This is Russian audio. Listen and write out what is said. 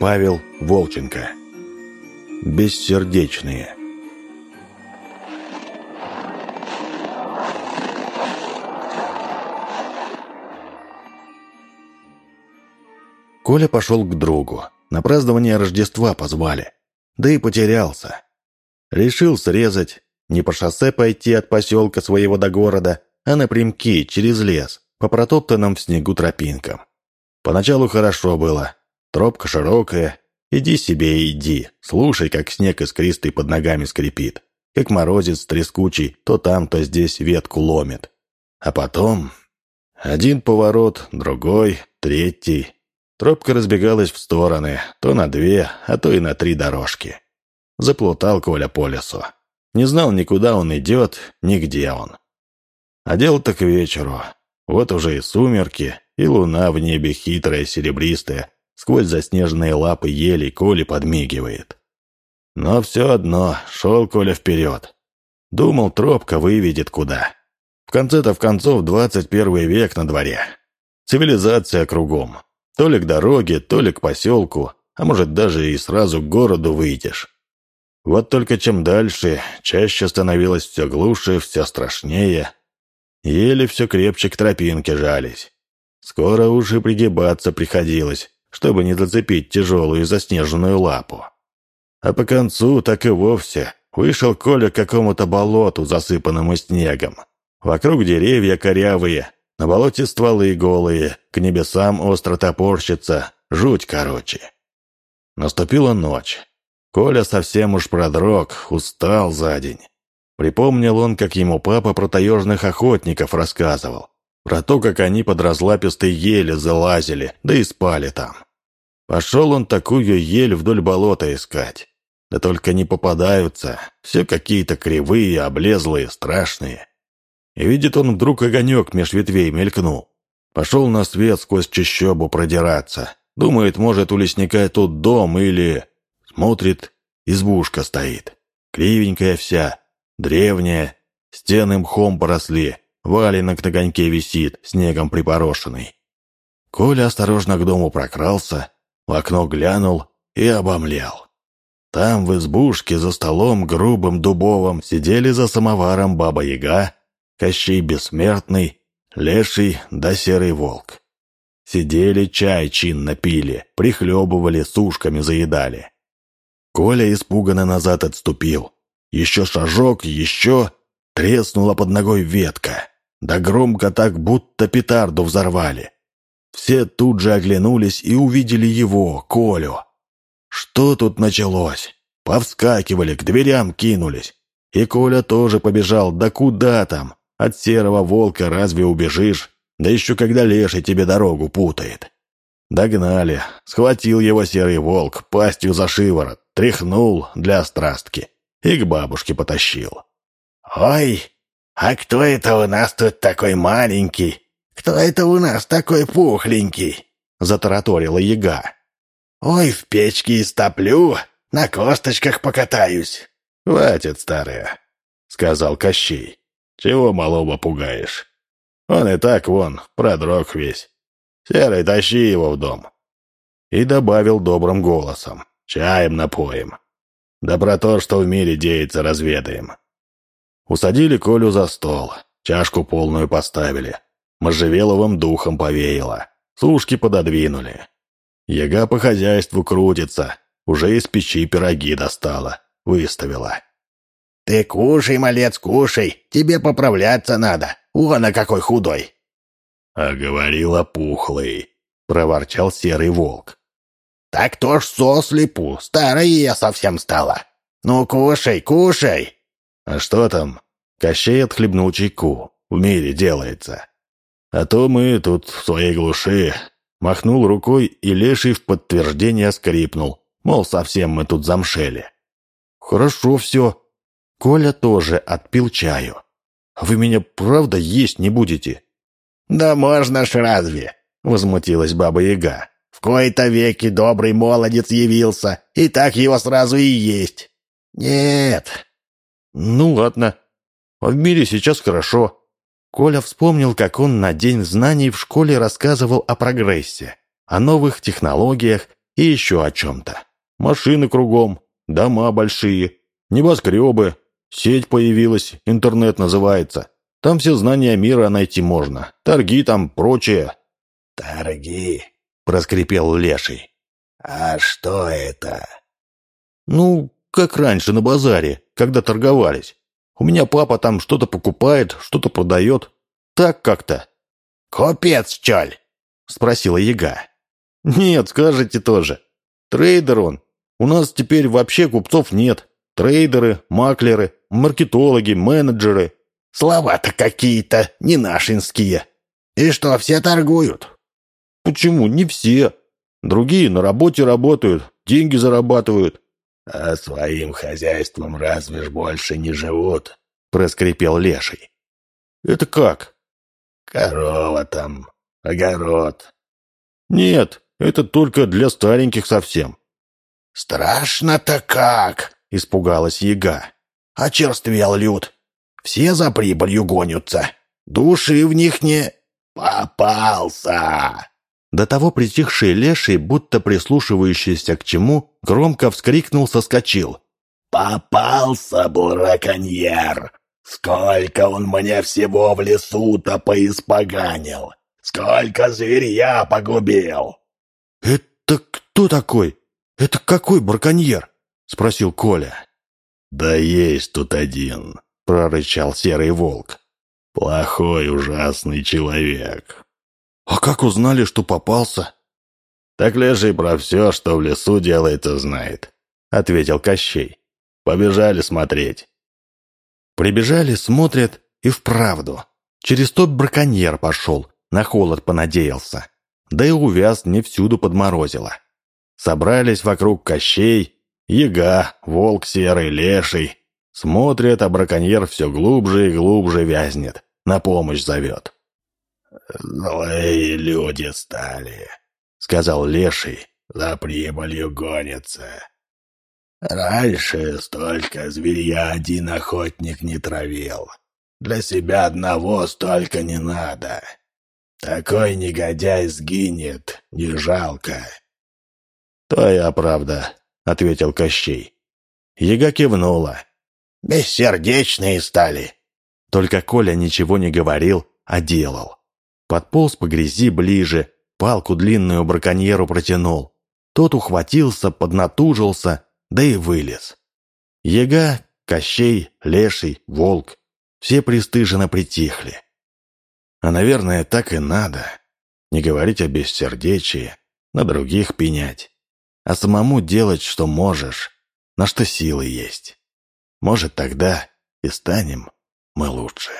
Павел Волченко. Бессердечные. Коля пошел к другу. На празднование Рождества позвали. Да и потерялся. Решил срезать, не по шоссе пойти от поселка своего до города, а напрямки, через лес, по протоптанным в снегу тропинкам. Поначалу хорошо было. Тропка широкая. Иди себе иди. Слушай, как снег искристый под ногами скрипит. Как морозец трескучий то там, то здесь ветку ломит. А потом... Один поворот, другой, третий. Тропка разбегалась в стороны, то на две, а то и на три дорожки. Заплутал Коля по лесу. Не знал никуда он идет, нигде он. А дело-то к вечеру. Вот уже и сумерки, и луна в небе хитрая, серебристая, сквозь заснеженные лапы ели Коля подмигивает. Но все одно, шел Коля вперед. Думал, тропка выведет куда. В конце-то в концов двадцать первый век на дворе. Цивилизация кругом. То ли к дороге, то ли к поселку, а может даже и сразу к городу выйдешь. Вот только чем дальше, чаще становилось все глуше, все страшнее. Еле все крепче к тропинке жались. Скоро уж и пригибаться приходилось, чтобы не зацепить тяжелую заснеженную лапу. А по концу так и вовсе вышел Коля к какому-то болоту, засыпанному снегом. Вокруг деревья корявые, на болоте стволы голые, к небесам остро топорщится, жуть короче. Наступила ночь. Коля совсем уж продрог, устал за день. Припомнил он, как ему папа про таежных охотников рассказывал. Про то, как они под разлапистой ели залазили, да и спали там. Пошел он такую ель вдоль болота искать. Да только не попадаются, все какие-то кривые, облезлые, страшные. И видит он вдруг огонек меж ветвей мелькнул. Пошел на свет сквозь чащобу продираться. Думает, может, у лесника тут дом или... Смотрит, избушка стоит. Кривенькая вся, древняя, стены мхом поросли, валенок на гоньке висит, снегом припорошенный. Коля осторожно к дому прокрался, в окно глянул и обомлел. Там в избушке за столом грубым дубовым сидели за самоваром Баба-Яга Кощей Бессмертный, Леший да Серый Волк. Сидели, чай чинно пили, прихлебывали, сушками заедали. Коля испуганно назад отступил. Еще шажок, еще... Треснула под ногой ветка. Да громко так, будто петарду взорвали. Все тут же оглянулись и увидели его, Колю. Что тут началось? Повскакивали, к дверям кинулись. И Коля тоже побежал, да куда там? От серого волка разве убежишь? Да еще когда леший тебе дорогу путает. Догнали. Схватил его серый волк, пастью за шиворот, тряхнул для страстки и к бабушке потащил. «Ой, а кто это у нас тут такой маленький? Кто это у нас такой пухленький?» — затараторила яга. «Ой, в печке истоплю, на косточках покатаюсь». «Хватит, старая», — сказал Кощей. Чего малого пугаешь? Он и так вон, продрог весь. Серый, тащи его в дом. И добавил добрым голосом. Чаем напоим. Да про то, что в мире деется, разведаем. Усадили Колю за стол. Чашку полную поставили. Можжевеловым духом повеяло. Сушки пододвинули. Яга по хозяйству крутится. Уже из печи пироги достала. Выставила. «Ты кушай, малец, кушай, тебе поправляться надо. Вон, а какой худой!» «А говорила пухлый», — проворчал серый волк. «Так то ж сослепу, старая я совсем стала. Ну, кушай, кушай!» «А что там?» Кощей отхлебнул чайку. «В мире делается. А то мы тут в своей глуши...» Махнул рукой, и леший в подтверждение скрипнул. Мол, совсем мы тут замшели. «Хорошо все», Коля тоже отпил чаю. «Вы меня правда есть не будете?» «Да можно ж разве!» — возмутилась Баба-Яга. «В кои-то веки добрый молодец явился, и так его сразу и есть». «Нет». «Ну ладно. В мире сейчас хорошо». Коля вспомнил, как он на День знаний в школе рассказывал о прогрессе, о новых технологиях, и еще о чем-то. Машины кругом, дома большие, небоскребы, сеть появилась, интернет называется. Там все знания мира найти можно, торги там, прочее». «Торги?» — проскрипел Леший. «А что это?» «Ну, как раньше на базаре, когда торговались. У меня папа там что-то покупает, что-то продает. Так как-то». «Купец, чоль?» — спросила яга. «Нет, скажете тоже. Трейдер он. У нас теперь вообще купцов нет. Трейдеры, маклеры, маркетологи, менеджеры». «Слова-то какие-то не нашинские. И что, все торгуют?» «Почему? Не все. Другие на работе работают, деньги зарабатывают. «А своим хозяйством разве ж больше не живут?» — проскрипел леший. «Это как?» «Корова там, огород». «Нет, это только для стареньких совсем». «Страшно-то как!» — испугалась яга. «Очерствел люд. Все за прибылью гонятся. Души в них не... попался!» До того притихший леший, будто прислушивающийся к чему, громко вскрикнул, соскочил. «Попался, браконьер! Сколько он мне всего в лесу-то поиспоганил! Сколько зверья погубил!» «Это кто такой? Это какой браконьер?» — спросил Коля. «Да есть тут один», — прорычал серый волк. «Плохой, ужасный человек. «А как узнали, что попался?» «Так леший про все, что в лесу делается, знает», — ответил Кощей. «Побежали смотреть». Прибежали, смотрят, и вправду. Через тот браконьер пошел, на холод понадеялся. Да и увяз не всюду подморозило. Собрались вокруг Кощей, яга, волк серый, леший. Смотрят, а браконьер все глубже и глубже вязнет, на помощь зовет. «Злые люди стали», — сказал Леший, — «за прибылью гонятся. Раньше столько зверя один охотник не травил. Для себя одного столько не надо. Такой негодяй сгинет, не жалко». «Твоя правда», — ответил Кощей. Яга кивнула. «Бессердечные стали». Только Коля ничего не говорил, а делал. Подполз по грязи ближе, палку длинную браконьеру протянул. Тот ухватился, поднатужился, да и вылез. Яга, Кощей, Леший, Волк — все пристыженно притихли. А, наверное, так и надо. Не говорить о бессердечии, на других пенять. А самому делать, что можешь, на что силы есть. Может, тогда и станем мы лучше.